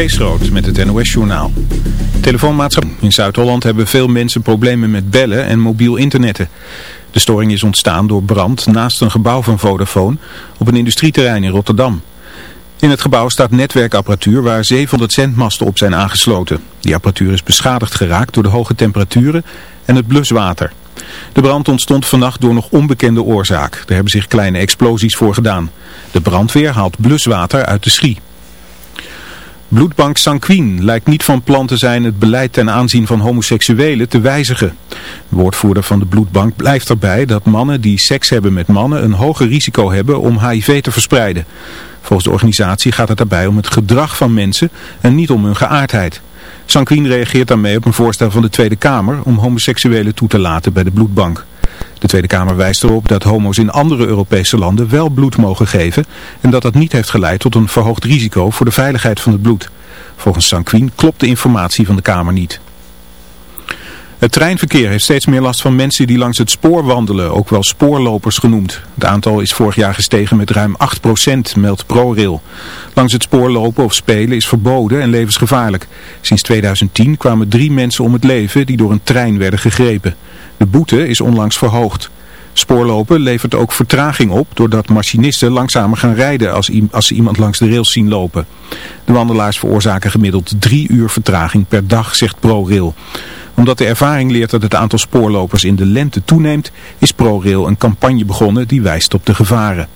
Kees met het NOS-journaal. Telefoonmaatschappij in Zuid-Holland hebben veel mensen problemen met bellen en mobiel internetten. De storing is ontstaan door brand naast een gebouw van Vodafone op een industrieterrein in Rotterdam. In het gebouw staat netwerkapparatuur waar 700 zendmasten op zijn aangesloten. Die apparatuur is beschadigd geraakt door de hoge temperaturen en het bluswater. De brand ontstond vannacht door nog onbekende oorzaak. Er hebben zich kleine explosies voor gedaan. De brandweer haalt bluswater uit de schie. Bloedbank Sanquin lijkt niet van plan te zijn het beleid ten aanzien van homoseksuelen te wijzigen. De woordvoerder van de bloedbank blijft erbij dat mannen die seks hebben met mannen een hoger risico hebben om HIV te verspreiden. Volgens de organisatie gaat het daarbij om het gedrag van mensen en niet om hun geaardheid. Sanquin reageert daarmee op een voorstel van de Tweede Kamer om homoseksuelen toe te laten bij de bloedbank. De Tweede Kamer wijst erop dat homo's in andere Europese landen wel bloed mogen geven en dat dat niet heeft geleid tot een verhoogd risico voor de veiligheid van het bloed. Volgens Sanquin klopt de informatie van de Kamer niet. Het treinverkeer heeft steeds meer last van mensen die langs het spoor wandelen, ook wel spoorlopers genoemd. Het aantal is vorig jaar gestegen met ruim 8%, meldt ProRail. Langs het spoor lopen of spelen is verboden en levensgevaarlijk. Sinds 2010 kwamen drie mensen om het leven die door een trein werden gegrepen. De boete is onlangs verhoogd. Spoorlopen levert ook vertraging op doordat machinisten langzamer gaan rijden als, als ze iemand langs de rails zien lopen. De wandelaars veroorzaken gemiddeld drie uur vertraging per dag, zegt ProRail omdat de ervaring leert dat het aantal spoorlopers in de lente toeneemt, is ProRail een campagne begonnen die wijst op de gevaren.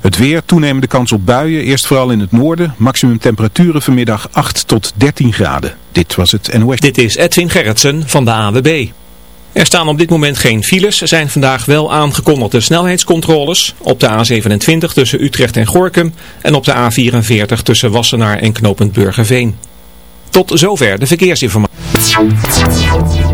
Het weer, toenemende kans op buien, eerst vooral in het noorden. Maximum temperaturen vanmiddag 8 tot 13 graden. Dit was het NOS. Dit is Edwin Gerritsen van de AWB. Er staan op dit moment geen files, zijn vandaag wel aangekondigde snelheidscontroles op de A27 tussen Utrecht en Gorkum en op de A44 tussen Wassenaar en Knopend Burgerveen. Tot zover de verkeersinformatie.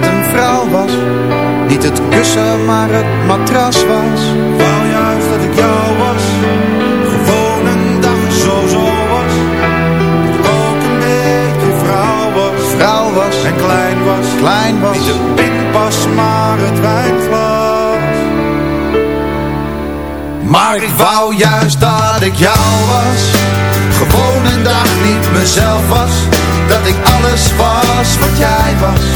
met een vrouw was. Niet het kussen maar het matras was. Wou juist dat ik jou was? Gewoon een dag zo zo was. Dat ik ook een beetje vrouw was. Vrouw was. En klein was. Klein was. Niet de pinpas maar het wijnglas. Maar ik wou juist dat ik jou was. Gewoon een dag niet mezelf was. Dat ik alles was wat jij was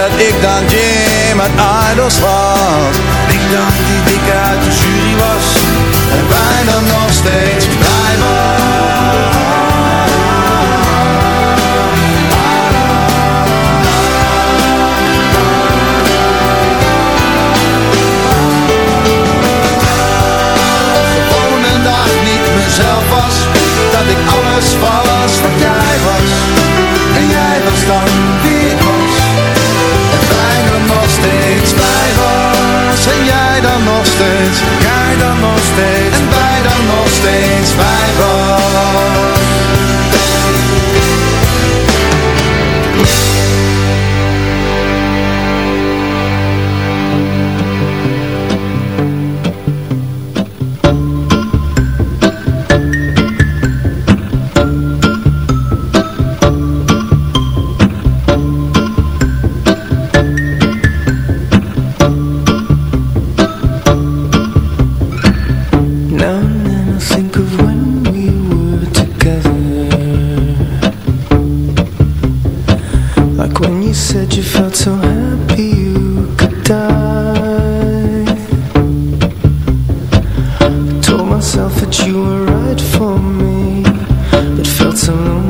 dat ik dan Jim uit Idols was. Ik dan die dikke uit de jury was. En bijna nog steeds blij was. dat ik alles was wat jij was. En jij was dan En jij dan nog steeds. Jij dan nog steeds. En wij dan nog steeds was. to lose.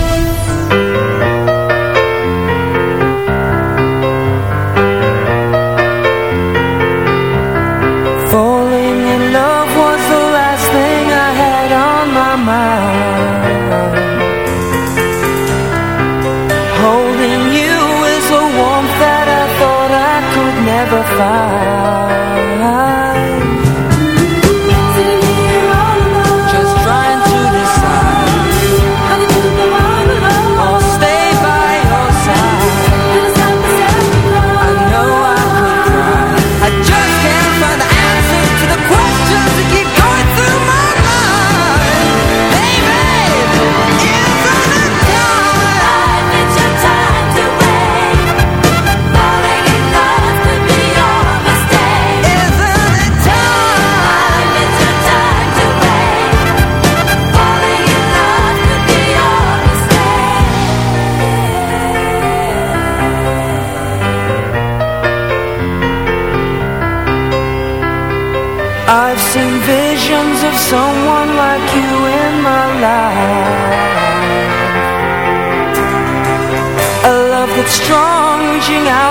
reaching out.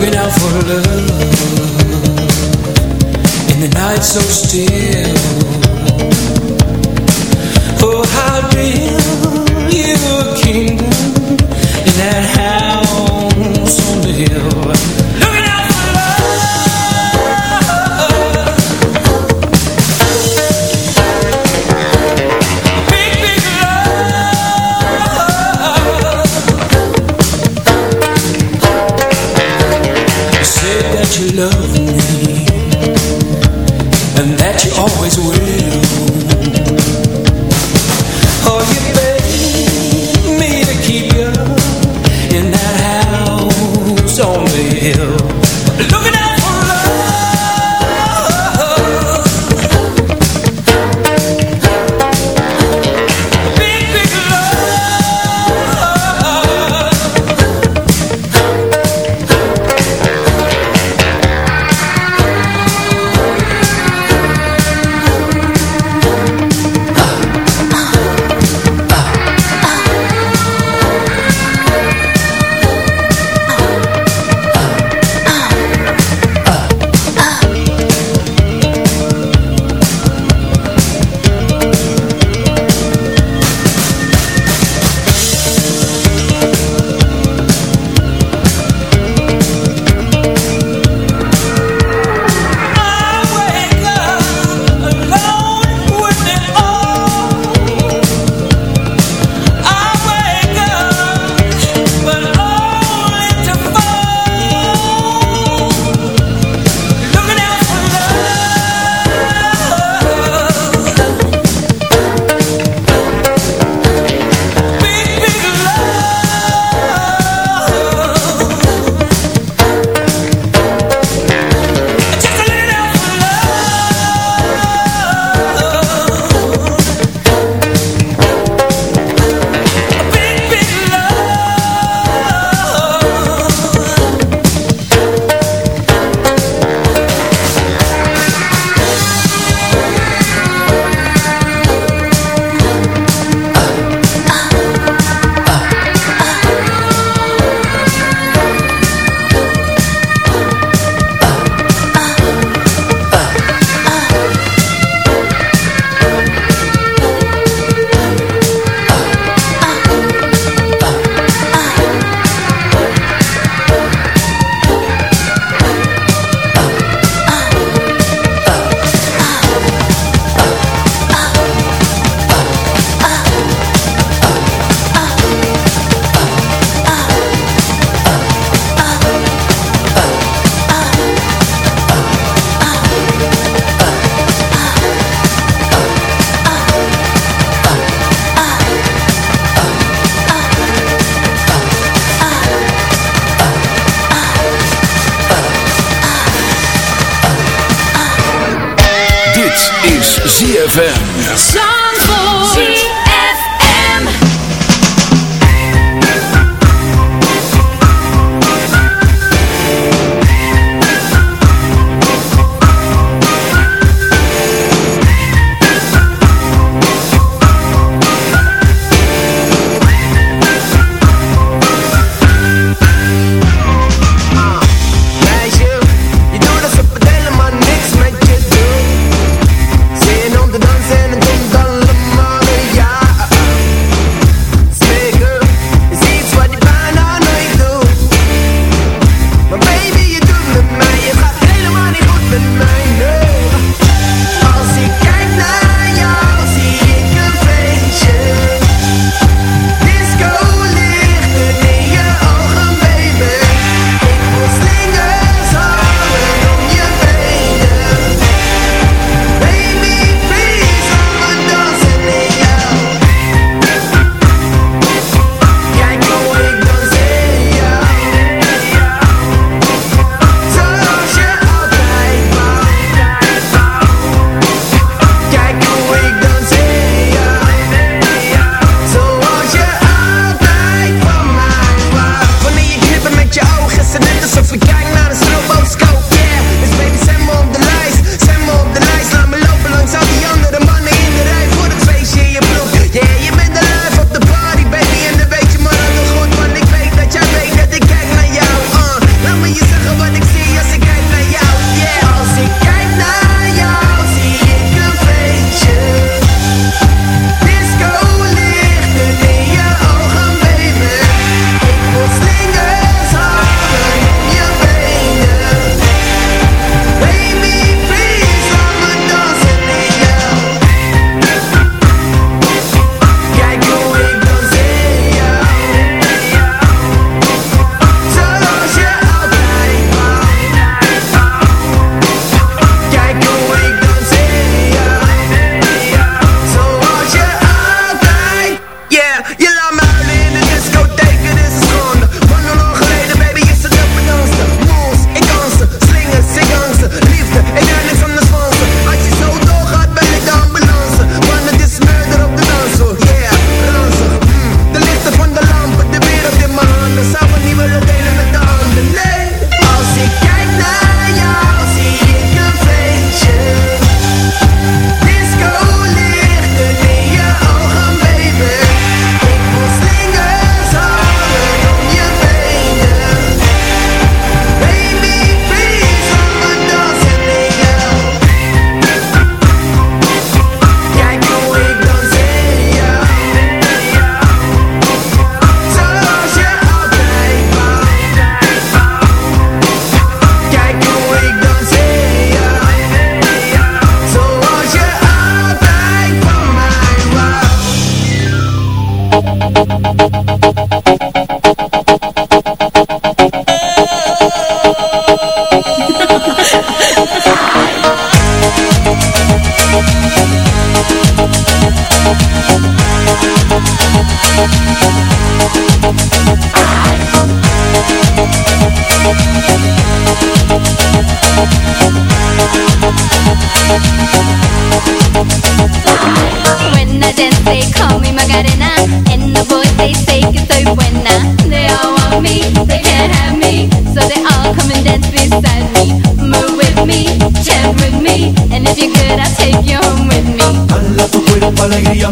looking out for love in the night so still. Oh, how real your kingdom in that house.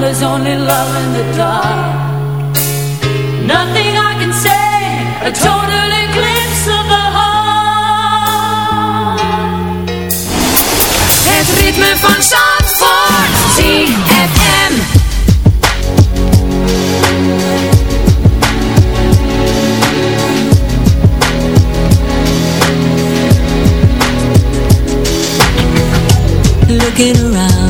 there's only love in the dark. Nothing I can say, a total eclipse of the heart. Het ritme van Zandvoort, ZFM Looking around.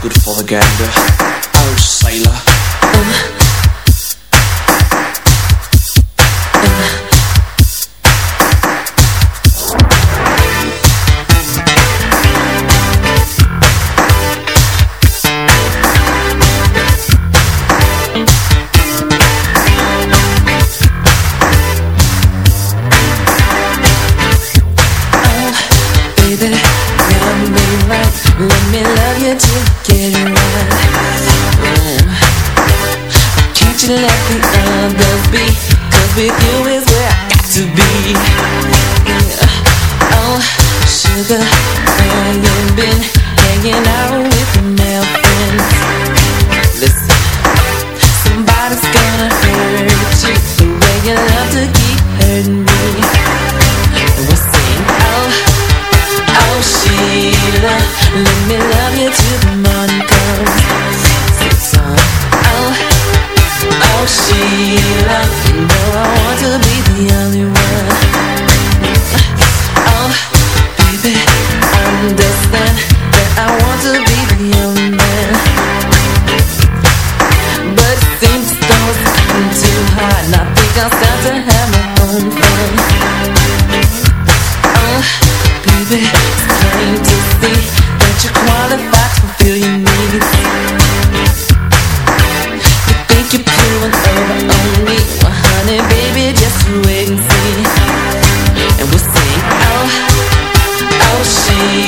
good for the gander. Irish sailor. me.